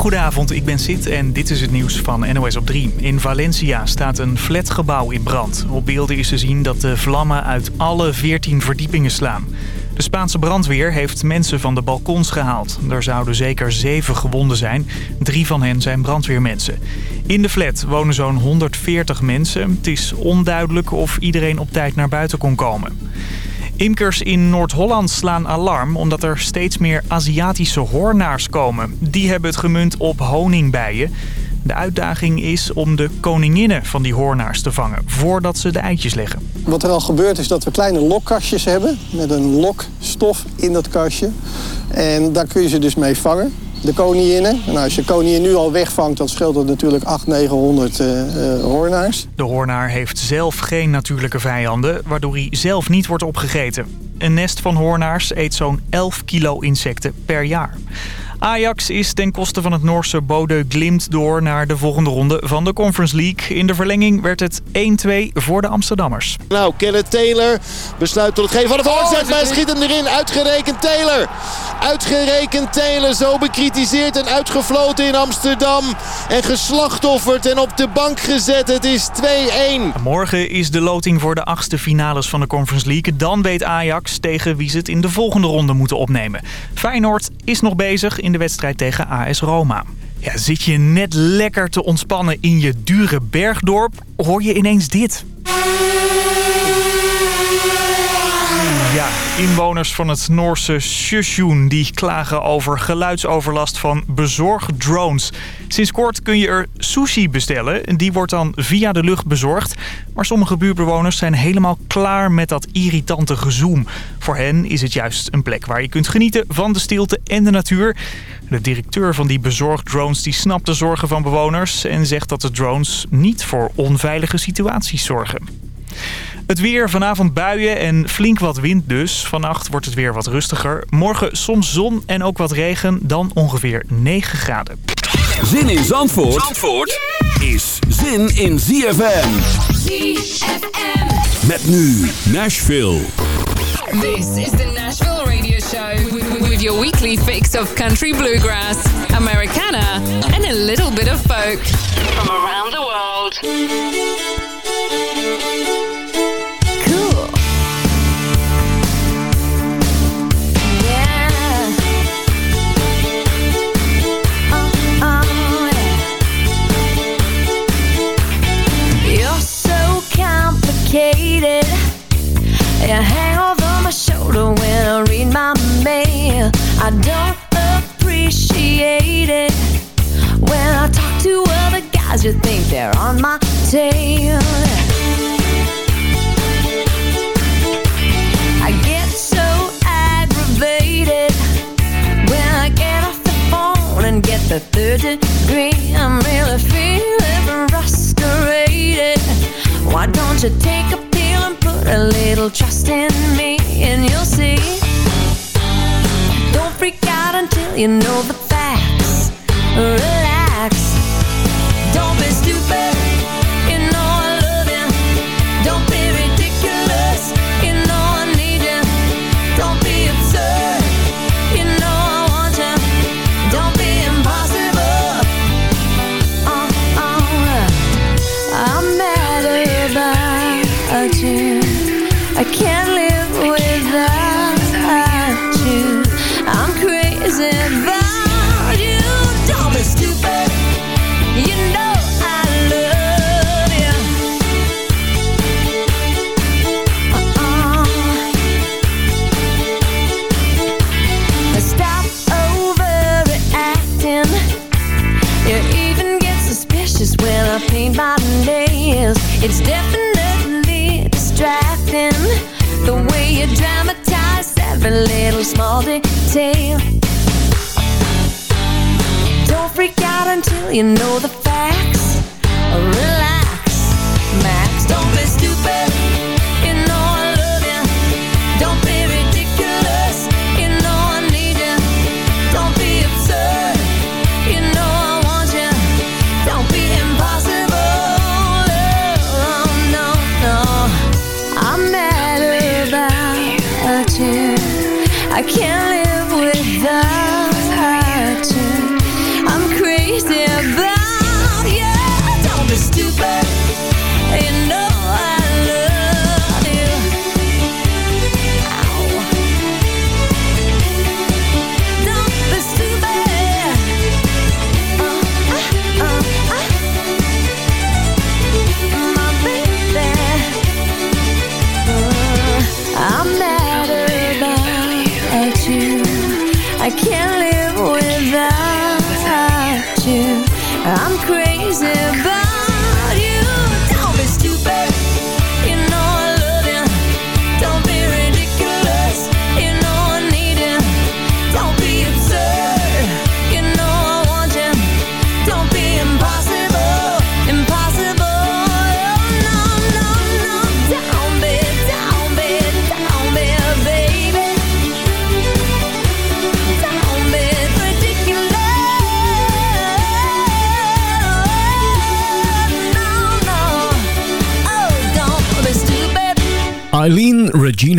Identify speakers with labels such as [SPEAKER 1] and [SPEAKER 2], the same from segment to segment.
[SPEAKER 1] Goedenavond, ik ben Sid en dit is het nieuws van NOS op 3. In Valencia staat een flatgebouw in brand. Op beelden is te zien dat de vlammen uit alle 14 verdiepingen slaan. De Spaanse brandweer heeft mensen van de balkons gehaald. Er zouden zeker zeven gewonden zijn. Drie van hen zijn brandweermensen. In de flat wonen zo'n 140 mensen. Het is onduidelijk of iedereen op tijd naar buiten kon komen. Imkers in Noord-Holland slaan alarm omdat er steeds meer Aziatische hoornaars komen. Die hebben het gemunt op honingbijen. De uitdaging is om de koninginnen van die hoornaars te vangen voordat ze de eitjes leggen.
[SPEAKER 2] Wat er al gebeurt is dat we kleine lokkastjes hebben met een lokstof in dat kastje. En daar kun je ze dus mee vangen de koninginnen. En als je koningin nu al wegvangt, dan scheelt dat natuurlijk 800, 900 uh, uh, hoornaars.
[SPEAKER 1] De hoornaar heeft zelf geen natuurlijke vijanden, waardoor hij zelf niet wordt opgegeten. Een nest van hoornaars eet zo'n 11 kilo insecten per jaar. Ajax is ten koste van het Noorse Bode Glimt door naar de volgende ronde van de Conference League. In de verlenging werd het 1-2 voor de Amsterdammers.
[SPEAKER 3] Nou, Kenneth Taylor besluit tot het geven van de voorzet, maar schiet hem erin. Uitgerekend Taylor. Uitgerekend Taylor, zo bekritiseerd en uitgefloten in Amsterdam. En geslachtofferd en op de bank gezet. Het is 2-1.
[SPEAKER 1] Morgen is de loting voor de achtste finales van de Conference League. Dan weet Ajax tegen wie ze het in de volgende ronde moeten opnemen. Feyenoord is nog bezig in de wedstrijd tegen AS Roma. Ja, zit je net lekker te ontspannen in je dure bergdorp, hoor je ineens dit. Ja, inwoners van het Noorse Sjusjoen die klagen over geluidsoverlast van bezorgdrones. Sinds kort kun je er sushi bestellen. Die wordt dan via de lucht bezorgd. Maar sommige buurtbewoners zijn helemaal klaar met dat irritante gezoem. Voor hen is het juist een plek waar je kunt genieten van de stilte en de natuur. De directeur van die bezorgdrones die snapt de zorgen van bewoners... en zegt dat de drones niet voor onveilige situaties zorgen. Het weer, vanavond buien en flink wat wind dus. Vannacht wordt het weer wat rustiger. Morgen soms zon en ook wat regen, dan ongeveer 9 graden.
[SPEAKER 4] Zin in Zandvoort, Zandvoort is zin in ZFM.
[SPEAKER 5] ZFM.
[SPEAKER 4] Met nu Nashville.
[SPEAKER 5] This is the Nashville Radio Show with your weekly fix of country bluegrass, Americana, and a little bit of folk from around the world.
[SPEAKER 6] You hang over my shoulder when I read my mail. I don't appreciate it. When I talk to other guys, you think they're on my tail. I get so aggravated when I get off the phone and get the third degree. I'm really feeling frustrated. Why don't you take a a little trust in me and you'll see? Don't freak out until you know the facts. Relax. Don't be stupid.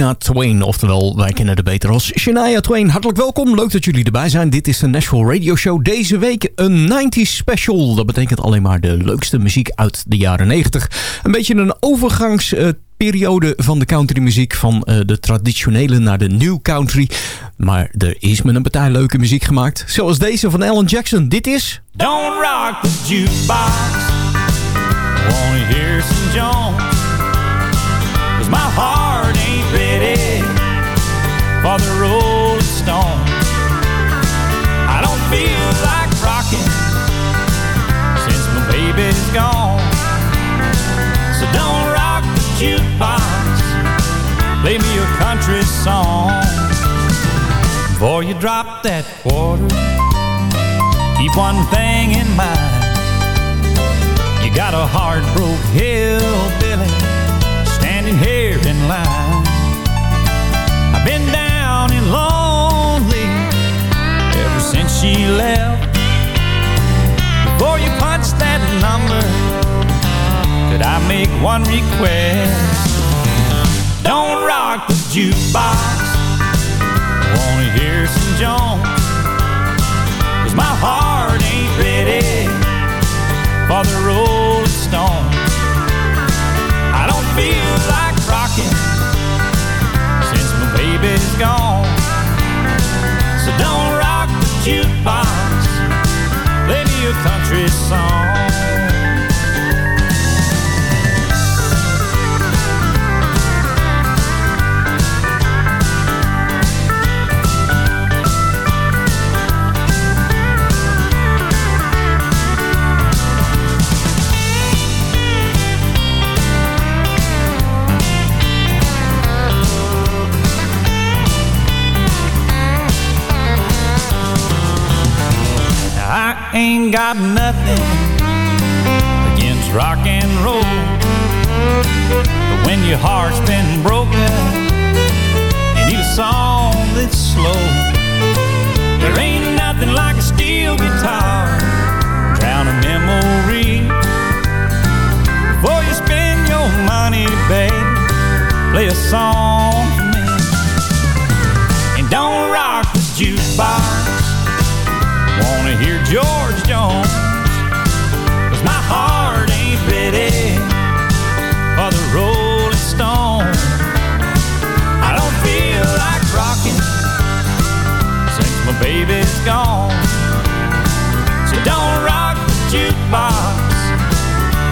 [SPEAKER 7] Regina Twain, oftewel wij kennen haar beter als Shania Twain. Hartelijk welkom, leuk dat jullie erbij zijn. Dit is de Nashville Radio Show. Deze week een 90s special. Dat betekent alleen maar de leukste muziek uit de jaren 90. Een beetje een overgangsperiode van de countrymuziek. Van eh, de traditionele naar de new country. Maar er is met een partij leuke muziek gemaakt. Zoals deze van Alan Jackson. Dit is...
[SPEAKER 8] Don't rock the jukebox. Wanna hear some Jones? My heart for the Rolling Stones. I don't feel like rocking since my baby's gone. So don't rock the jukebox. Play me a country song. Before you drop that quarter. Keep one thing in mind. You got a broke hillbilly standing here in line. She left. Before you punch that number, could I make one request? Don't rock the jukebox. Wanna hear some Jones? Got nothing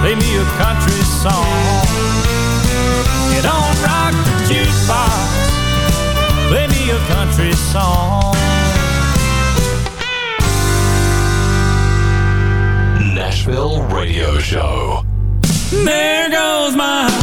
[SPEAKER 8] Play me a country song. You don't rock the jukebox. Play me a country song.
[SPEAKER 9] Nashville Radio Show.
[SPEAKER 8] There goes my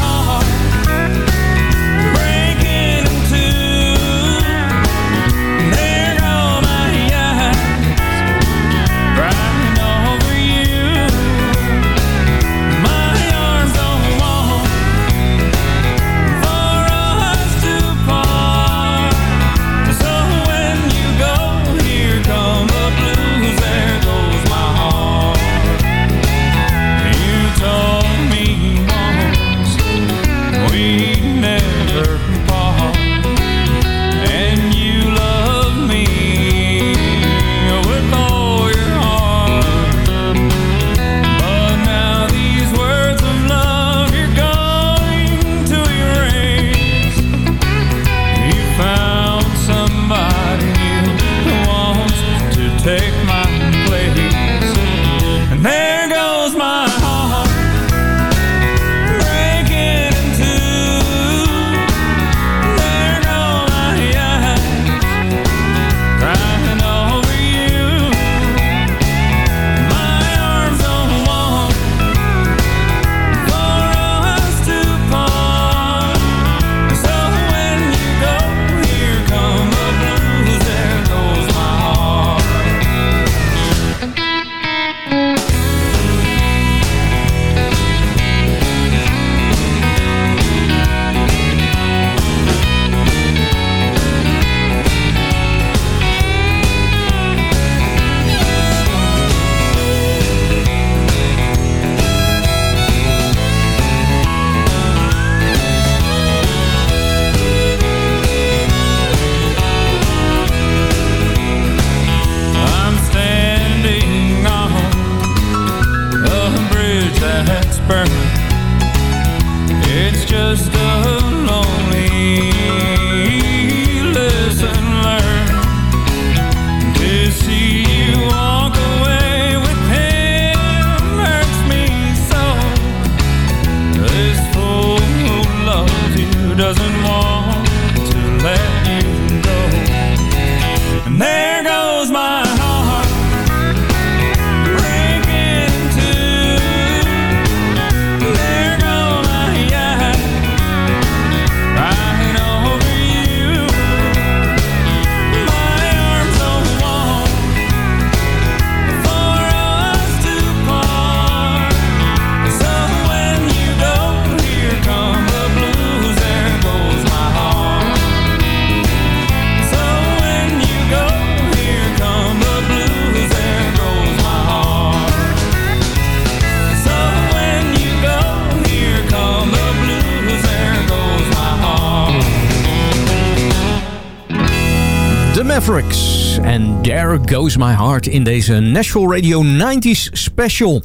[SPEAKER 8] Goes My Heart in
[SPEAKER 10] deze Nashville Radio 90s special.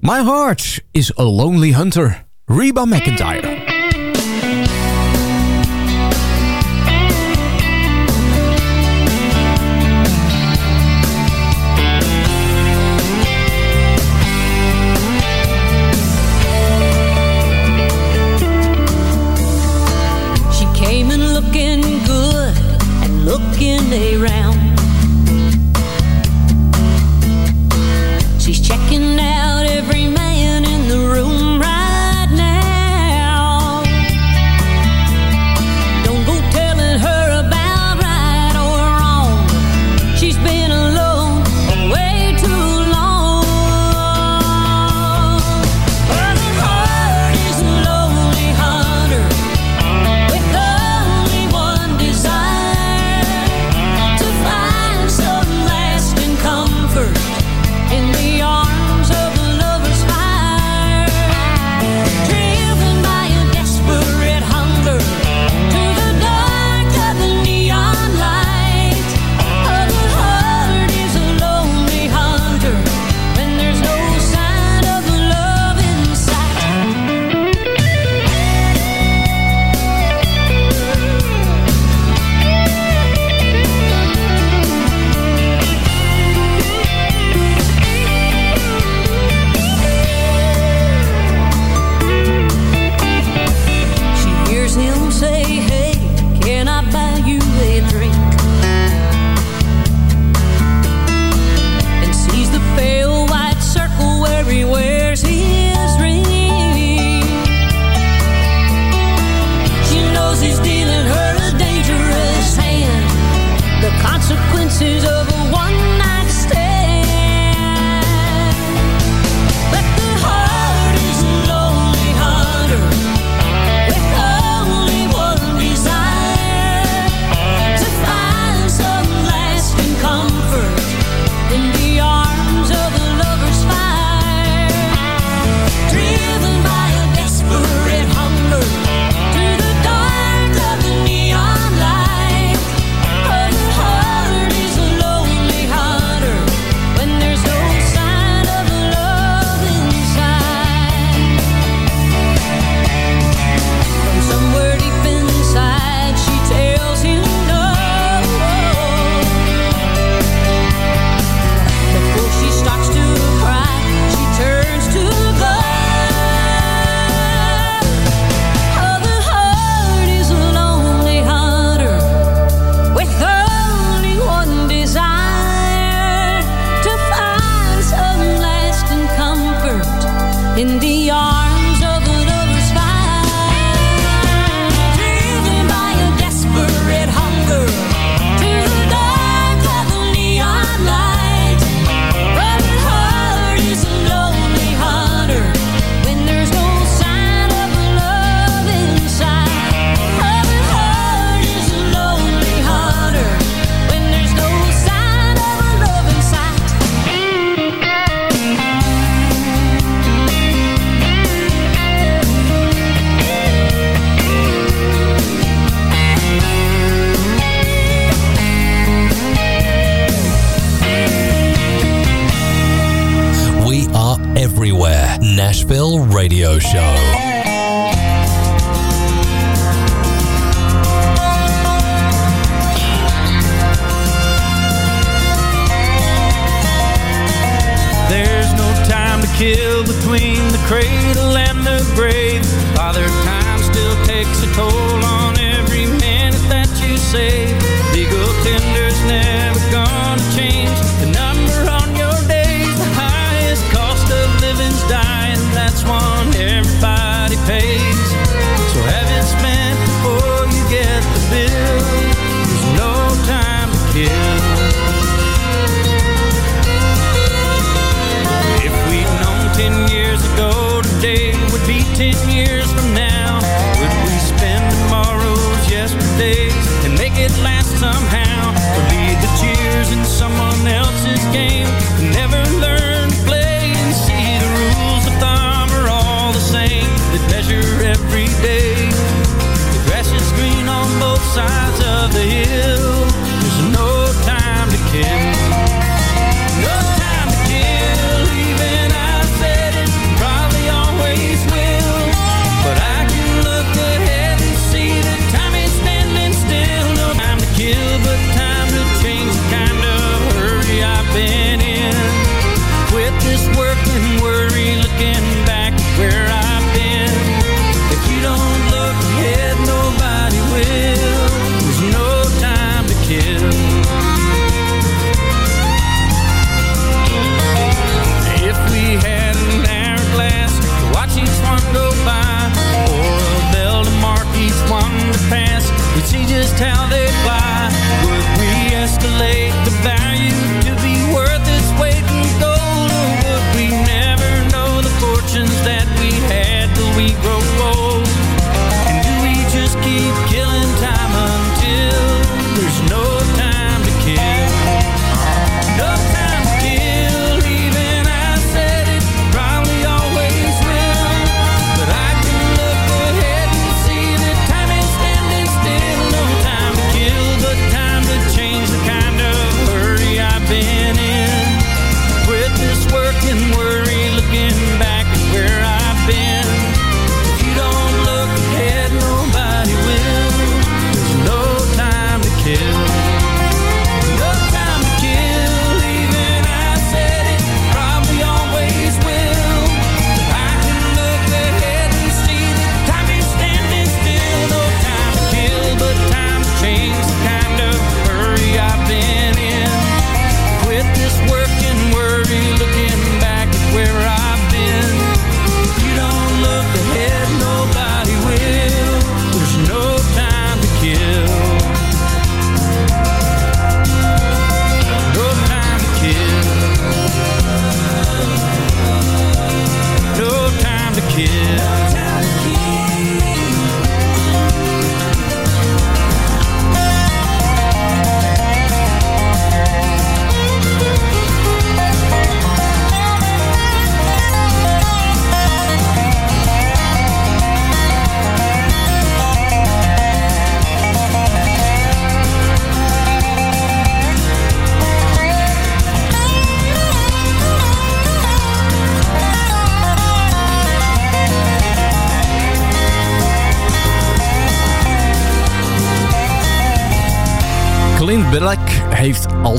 [SPEAKER 10] My Heart is a Lonely Hunter, Reba
[SPEAKER 8] McEntire.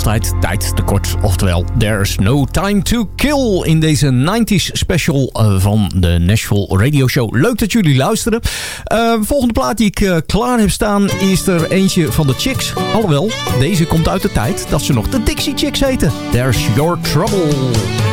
[SPEAKER 8] altijd tijd tekort. Oftewel, there's no time to kill in deze 90s special eh, van de Nashville Radio Show. Leuk dat jullie luisteren. Uh, volgende plaat die ik eh, klaar heb staan is er eentje van de Chicks. Alhoewel, deze komt uit de tijd dat ze nog de Dixie Chicks heten. There's your trouble.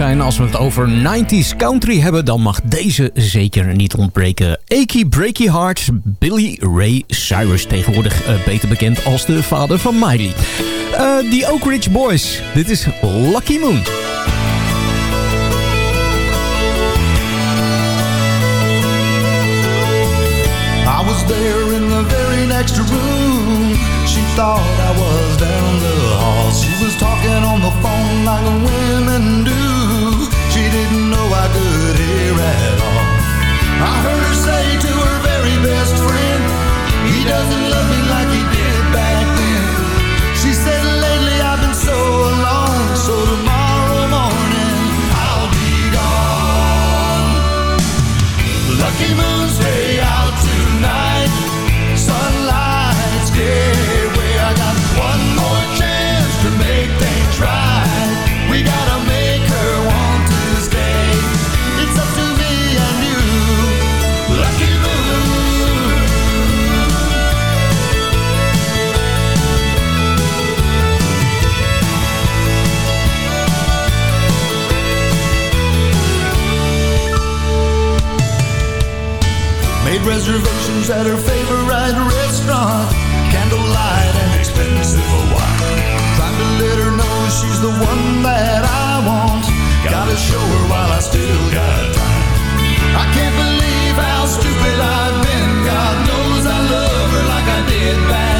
[SPEAKER 7] Als we het over 90s country hebben, dan mag deze zeker niet ontbreken. Aki Breaky Heart, Billy Ray Cyrus. Tegenwoordig uh, beter bekend als de vader van Miley. Eh, Die Oak Ridge Boys, dit is Lucky Moon.
[SPEAKER 11] I was there in the very next room. She thought I was down the hall. She was talking on the phone like a wind. I heard her say to her very best friend, he doesn't love reservations at her favorite restaurant. Candlelight and expensive wine. Trying to let her know she's the one that I want. Gotta show her while I still got time. I can't believe how stupid I've been.
[SPEAKER 9] God knows
[SPEAKER 8] I love her like I did back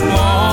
[SPEAKER 8] small.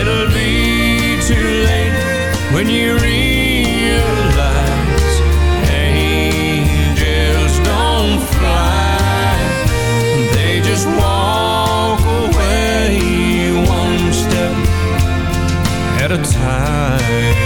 [SPEAKER 8] It'll be too late when you realize Angels don't fly. They just walk away one step at a time.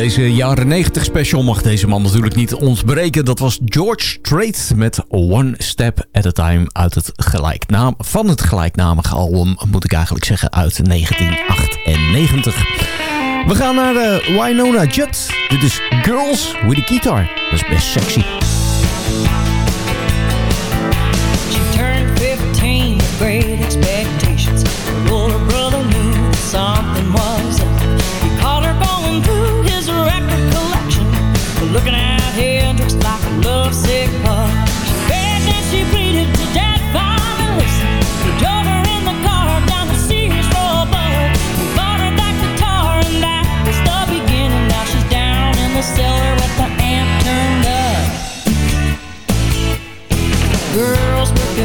[SPEAKER 7] deze jaren 90 special mag deze man natuurlijk niet ontbreken. Dat was George Strait met One Step at a Time uit het gelijknaam, van het gelijknamige album, moet ik eigenlijk zeggen, uit 1998. We gaan naar de Winona Judd. Dit is Girls with a Guitar. Dat is best sexy.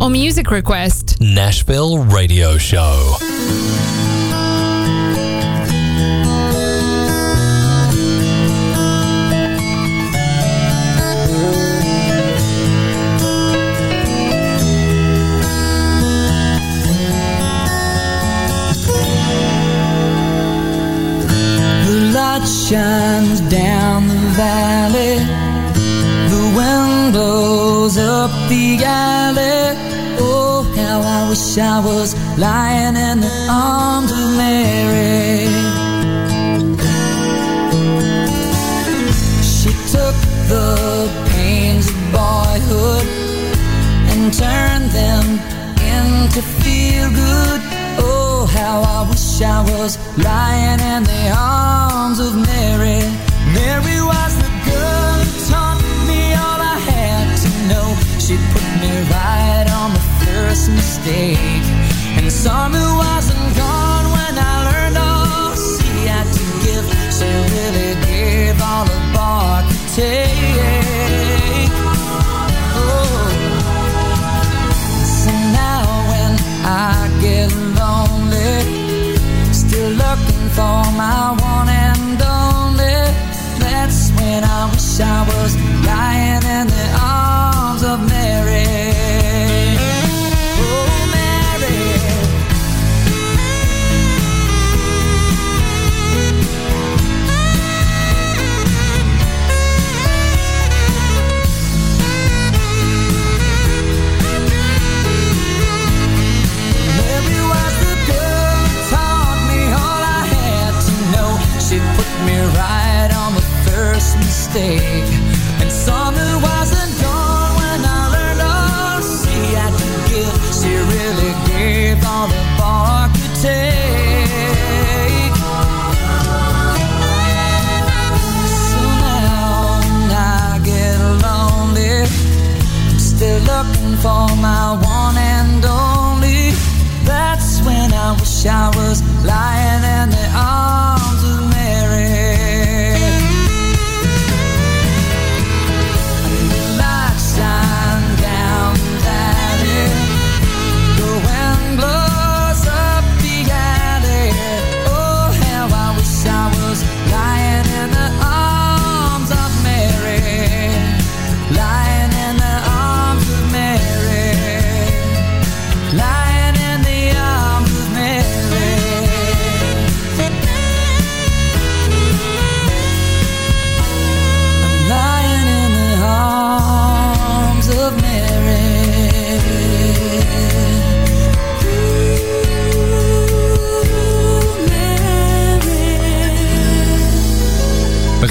[SPEAKER 5] or music request.
[SPEAKER 9] Nashville Radio Show.
[SPEAKER 10] The light shines down the valley. The wind blows up the alley wish I was lying in the arms of Mary. She took the pains of boyhood and turned them into feel good. Oh, how I wish I was lying in the arms of Mary. Mary was the girl who taught me all I had to know. She put me right life's mistake. And summer wasn't gone when I learned all she had to give She really gave all a bar could take right on the first mistake And wasn't gone when I learned her. She had to give, she really gave all that I could take. So now I get lonely. I'm still looking for my one and only That's when I wish I was lying in the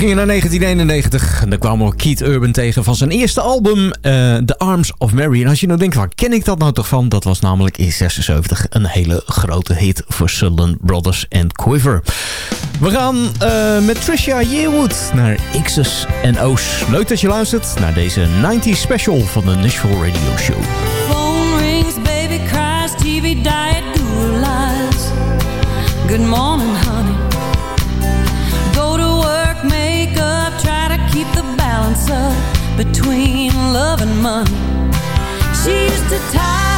[SPEAKER 7] gingen naar 1991. En daar kwamen we Keith Urban tegen van zijn eerste album, eh, The Arms of Mary. En als je nou denkt, waar ken ik dat nou toch van? Dat was namelijk in 76 een hele grote hit voor Sutherland Brothers en Quiver. We gaan eh, met Trisha Yearwood naar X's en O's. Leuk dat je luistert naar deze 90s special van de Nashville Radio Show.
[SPEAKER 10] Phone rings, baby cries, TV diet. Good morning, between love and money. She used to tie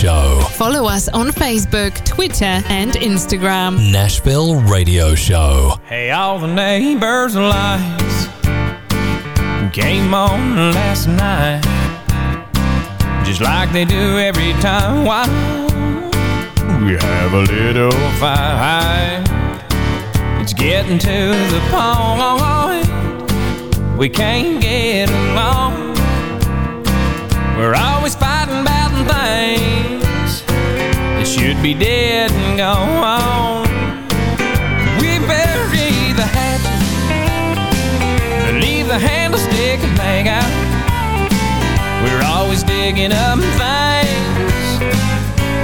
[SPEAKER 9] Show.
[SPEAKER 5] Follow us on Facebook, Twitter, and Instagram.
[SPEAKER 9] Nashville Radio Show.
[SPEAKER 8] Hey, all the neighbors' lights came on last night, just like they do every time. Why we have a little fight? It's getting to the point we can't get along. We're always should be dead and gone. We bury the hatchet, leave the handle stick and hang out. We're always digging up things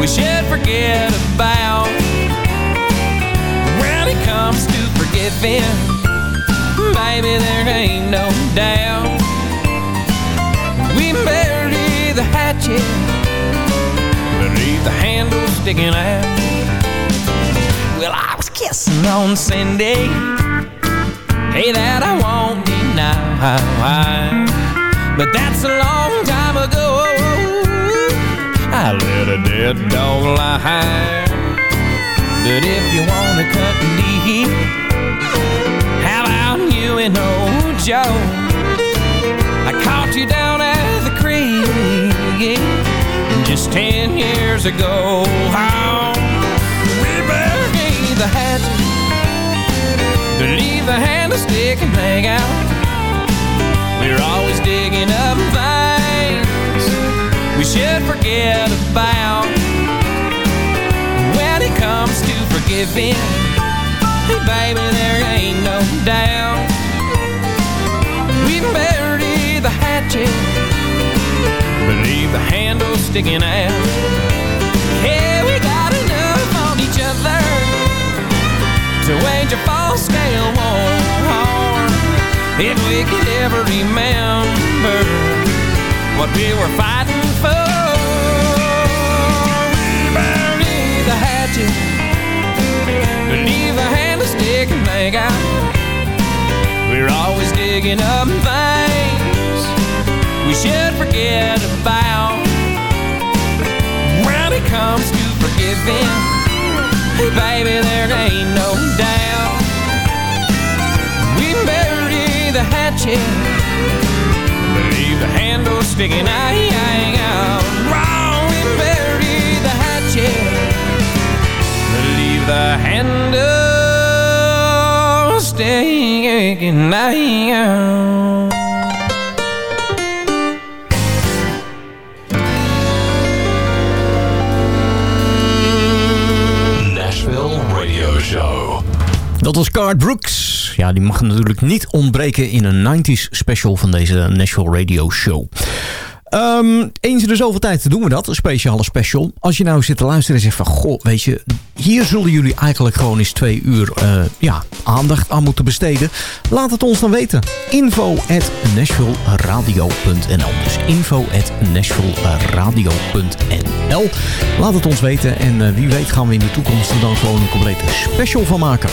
[SPEAKER 8] we should forget about. When it comes to forgiving, baby, there ain't no doubt. We bury the hatchet, leave the handle sticking out. Well, I was kissing on Cindy. Hey, that I won't deny. But that's a long time ago. I let a dead dog lie. But if you wanna cut deep, how about you and old Joe? I caught you down at the creek just ten years ago. How we buried the hatchet, leave the hand, handle stick and hang out. We're always digging up things we should forget about. When it comes to forgiving, hey baby, there ain't no doubt. We buried the hatchet, but leave the handle sticking out. Yeah, we got enough on each other to wage a full scale war. If we could ever remember what we were fighting for, we bury the hatchet, leave a handle stick and make out. We're always digging up things we should forget about. When it comes to forgiving, baby, there ain't no doubt. We bury the hatchet, leave the handle sticking out. Wrong, we bury the hatchet, leave the handle sticking out.
[SPEAKER 7] Dat was Card Brooks. Ja, die mag natuurlijk niet ontbreken in een 90s special van deze Nashville Radio Show. Ehm, eens in de zoveel tijd doen we dat, een speciale special. Als je nou zit te luisteren en zegt van... Goh, weet je, hier zullen jullie eigenlijk gewoon eens twee uur eh, ja, aandacht aan moeten besteden. Laat het ons dan weten. Info at nashvilleradio.nl Dus info at nashvilleradio.nl Laat het ons weten en eh, wie weet gaan we in de toekomst er dan gewoon een complete special van maken.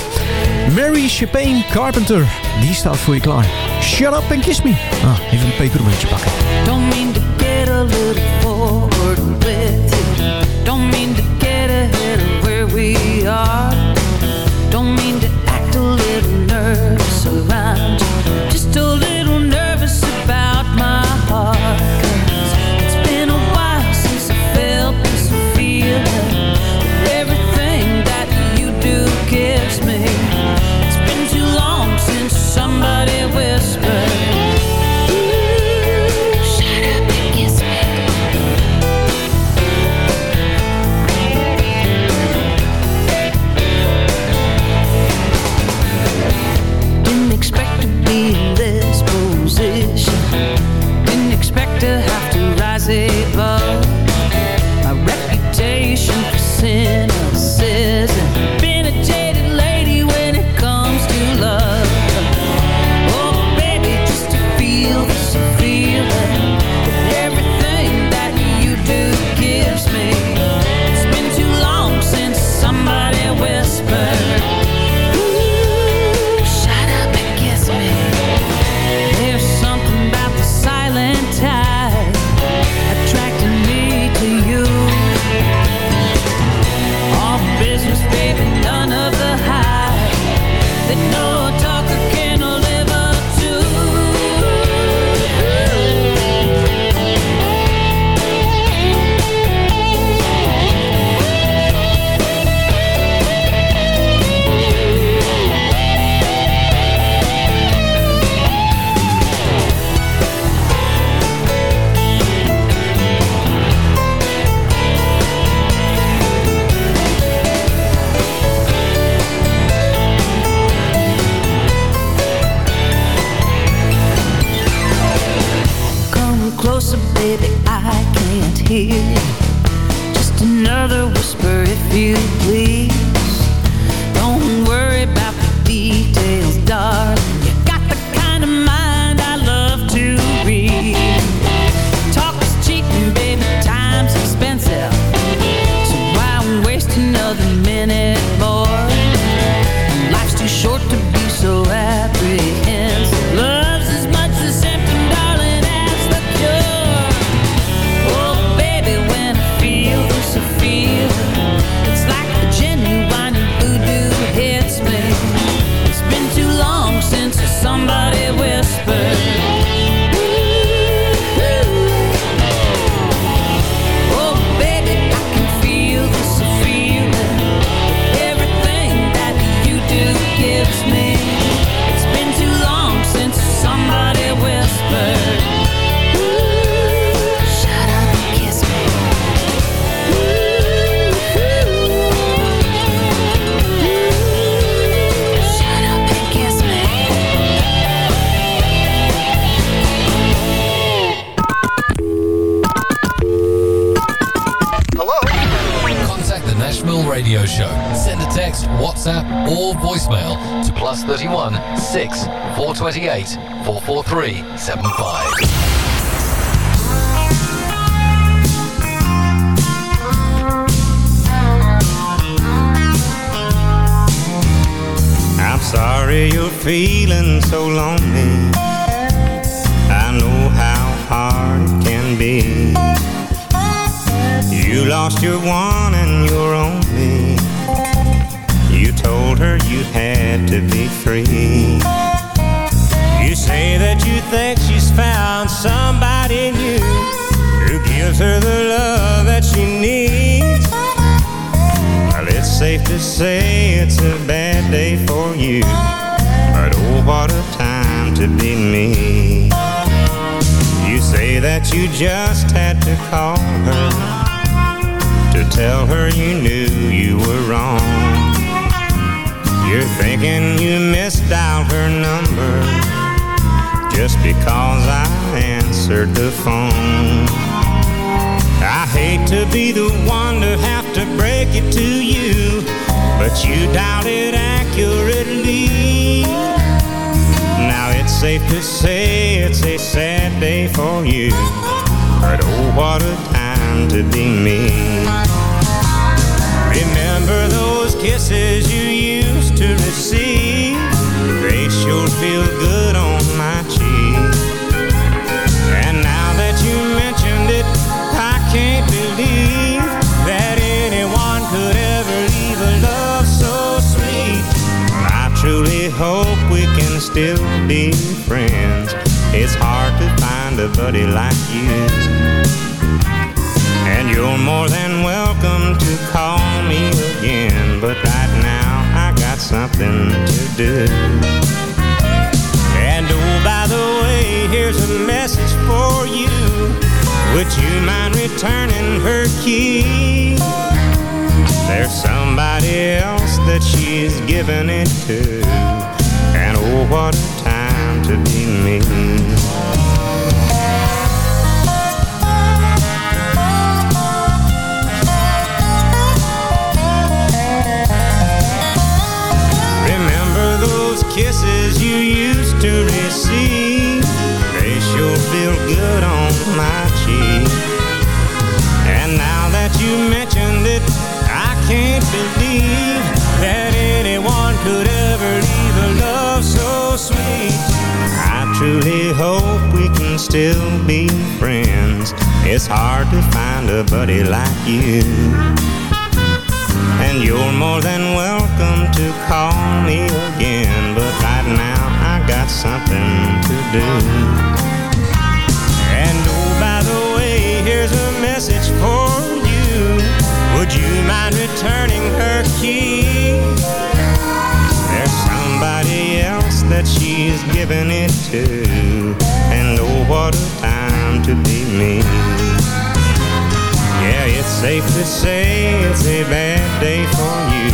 [SPEAKER 7] Mary Chapin Carpenter, die staat voor je klaar. Shut up and kiss me. Ah, even een pepermuntje pakken.
[SPEAKER 10] Don't mean to get a little forward with you. Don't mean to get ahead of where we are. Don't mean to act a little nervous around you.
[SPEAKER 9] 31 6 428 443 75.
[SPEAKER 12] I'm sorry you're feeling so lonely. I know how hard it can be. You lost your one and your only. You her you had to be free. You say that you think she's found somebody new who gives her the love that she needs. Well, it's safe to say it's a bad day for you. But oh, what a time to be me. You say that you just had to call her to tell her you knew you were. You're thinking you missed out her number just because I answered the phone. I hate to be the one to have to break it to you, but you doubt it accurately. Now it's safe to say it's a sad day for you, but oh, what a time to be me. Remember those kisses you to? They sure feel good on my cheek. And now that you mentioned it, I can't believe that anyone could ever leave a love so sweet. I truly hope we can still be friends. It's hard to find a buddy like you. And you're more than welcome to call me again. But right now, got something to do. And oh, by the way, here's a message for you. Would you mind returning her key? There's somebody else that she's giving it to. And oh, what a time to be me. Feel good on my cheek. And now that you mentioned it, I can't believe that anyone could ever leave a love so sweet. I truly hope we can still be friends. It's hard to find a buddy like you. And you're more than welcome to call me again. But right now, I got something to do. Here's a message for you. Would you mind returning her key? There's somebody else that she's giving it to. And oh, what a time to be me. Yeah, it's safe to say it's a bad day for you.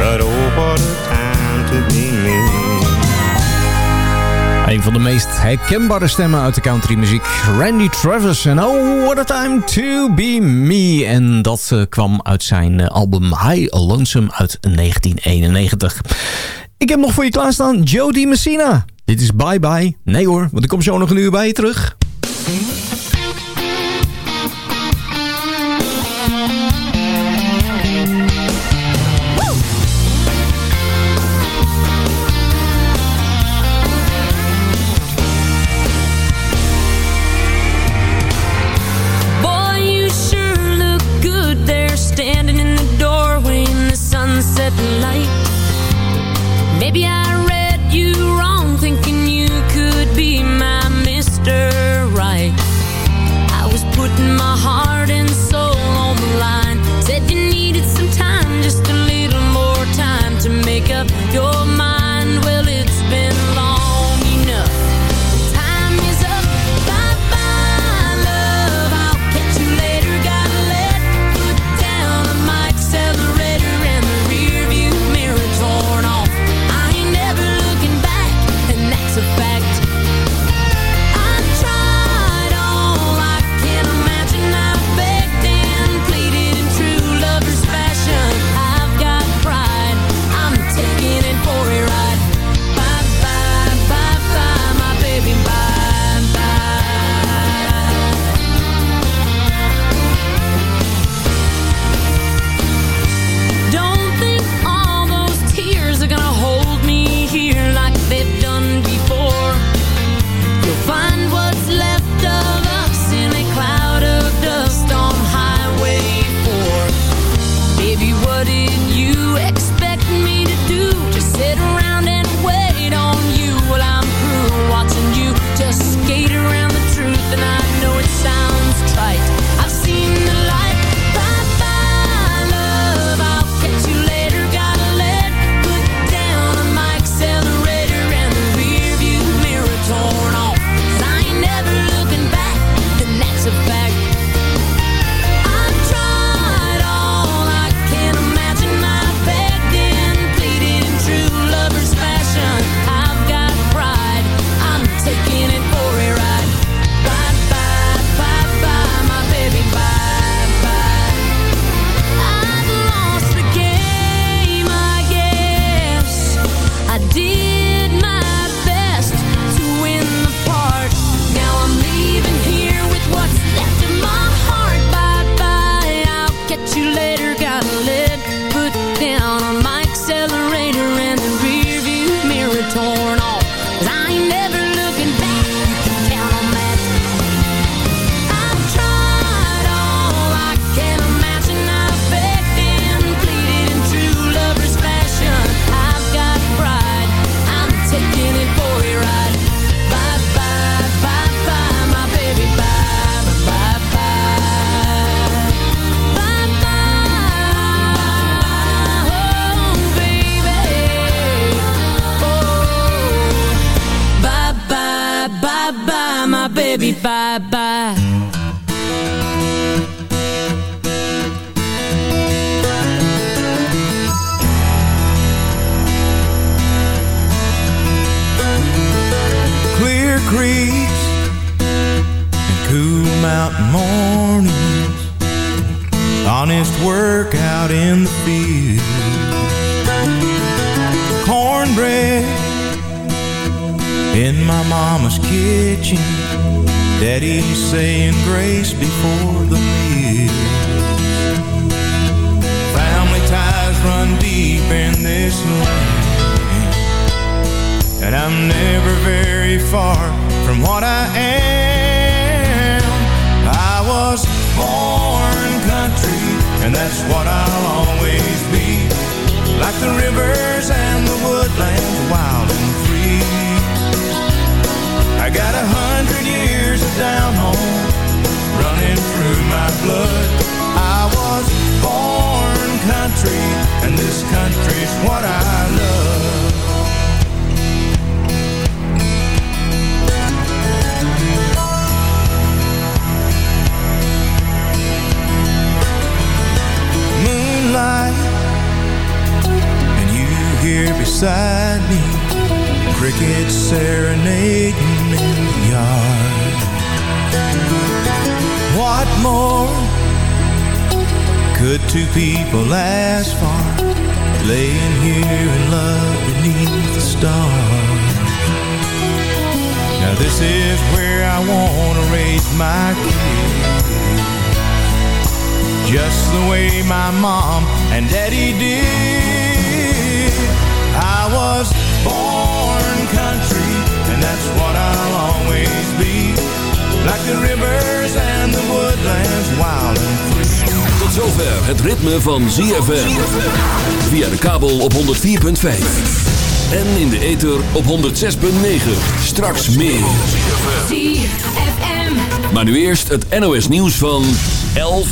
[SPEAKER 12] But oh, what a time to be me.
[SPEAKER 7] Een van de meest herkenbare stemmen uit de countrymuziek. Randy Travis en Oh, what a time to be me. En dat eh, kwam uit zijn eh, album High Lonesome uit 1991. Ik heb nog voor je klaarstaan Jody Messina. Dit is Bye Bye. Nee hoor, want ik kom zo nog een uur bij je terug.
[SPEAKER 6] In my
[SPEAKER 13] mama's kitchen. Daddy saying grace before the meal. Family ties run deep in this land. And I'm never very far from what I am. I was born country, and that's what I'll always be. Like the rivers and the woodlands, wild and free. I got a hundred years of down home running through my blood. I was born country, and this country's what I love. moonlight And you here beside me Crickets serenading yard. What more could two people ask for? Laying here in love beneath the stars. Now this is where I want to raise my kids. Just the way my mom and daddy did. I was born country, and that's what I'll always be. Like the rivers and the woodlands, wild and free.
[SPEAKER 4] Tot zover het ritme van ZFM. Via de kabel op 104.5. En in de ether op 106.9. Straks meer.
[SPEAKER 5] ZFM.
[SPEAKER 4] Maar nu eerst het NOS nieuws van 11